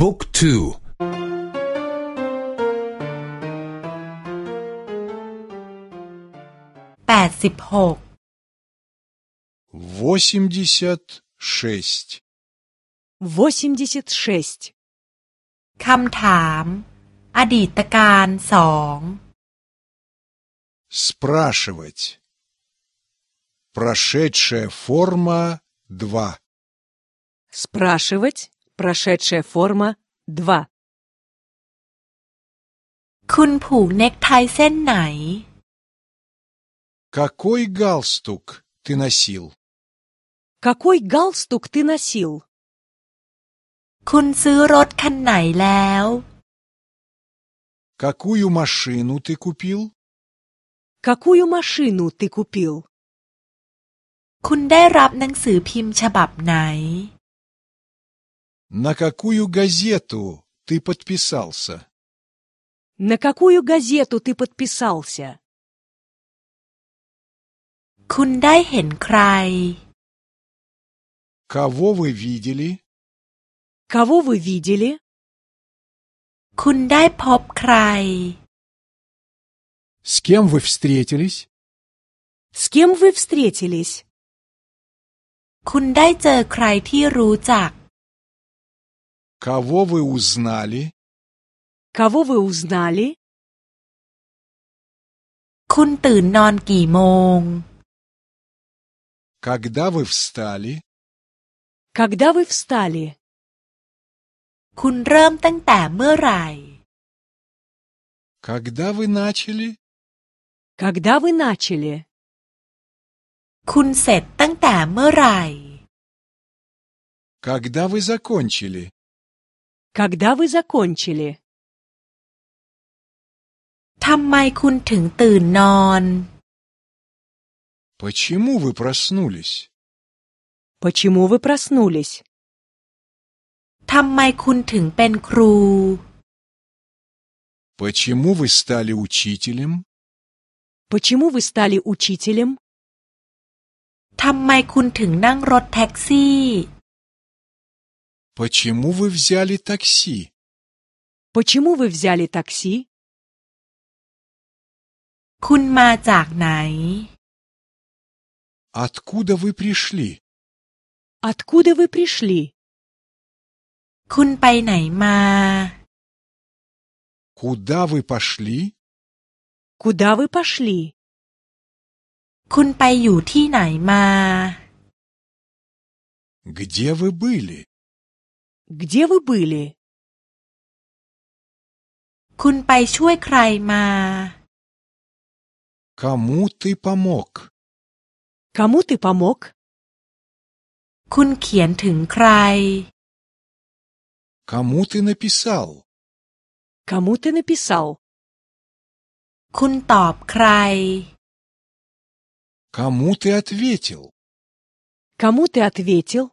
บุ๊กทูแปดสิบหก восемьдесят шесть 86. คำถาม อดีตการสอง спрашивать прошедшая форма два Спрашивать. Прошедшая форма 2. คุณผูกเน็กไทเส้นไหน какой галстук ты носил Какой галстук ты носил? คุณซื้อรถคันไหนแล้ว какую машину ты купил Какую машину ты купил? คุณได้รับหนังสือพิมพ์ฉบับไหน на какую газету ты подписался На какую газету ты подписался? คุณได้เห็นใคร кого вы видели Кого вы видели? คุณได้พบใคร с кем вы встретились С кем вы встретились? คุณได้เจอใครที่รู้จัก кого вы узнали Кого вы узнали? คุณตื่นนอนกี่โมง когда вы встали Когда вы встали? คุณเริ่มตั้งแต่เมื่อไหร่ когда вы начали Когда вы начали? คุณเสร็จตั้งแต่เมื่อไหร่ когда вы закончили Когда вы закончили? ทำไมคุณถึงตื่นนอน почему вы проснулись Почему вы проснулись? ทำไมคุณถึงเป็นครู почему вы стали учителем Почему вы стали учителем? ทำไมคุณถึงนั่งรถแท็กซี่ почему вы взяли такси Почему вы взяли такси? คุณมาจากไหน откуда вы пришли Откуда вы пришли? คุณไปไหนมา куда вы пошли Куда вы пошли? คุณไปอยู่ที่ไหนมา где вы были Где вы были? คุณไปช่วยใครมา кому ты помог Кому ты помог? คุณเขียนถึงใคร кому ты написал Кому ты написал? คุณตอบใคร кому ты ответил Кому ты ответил?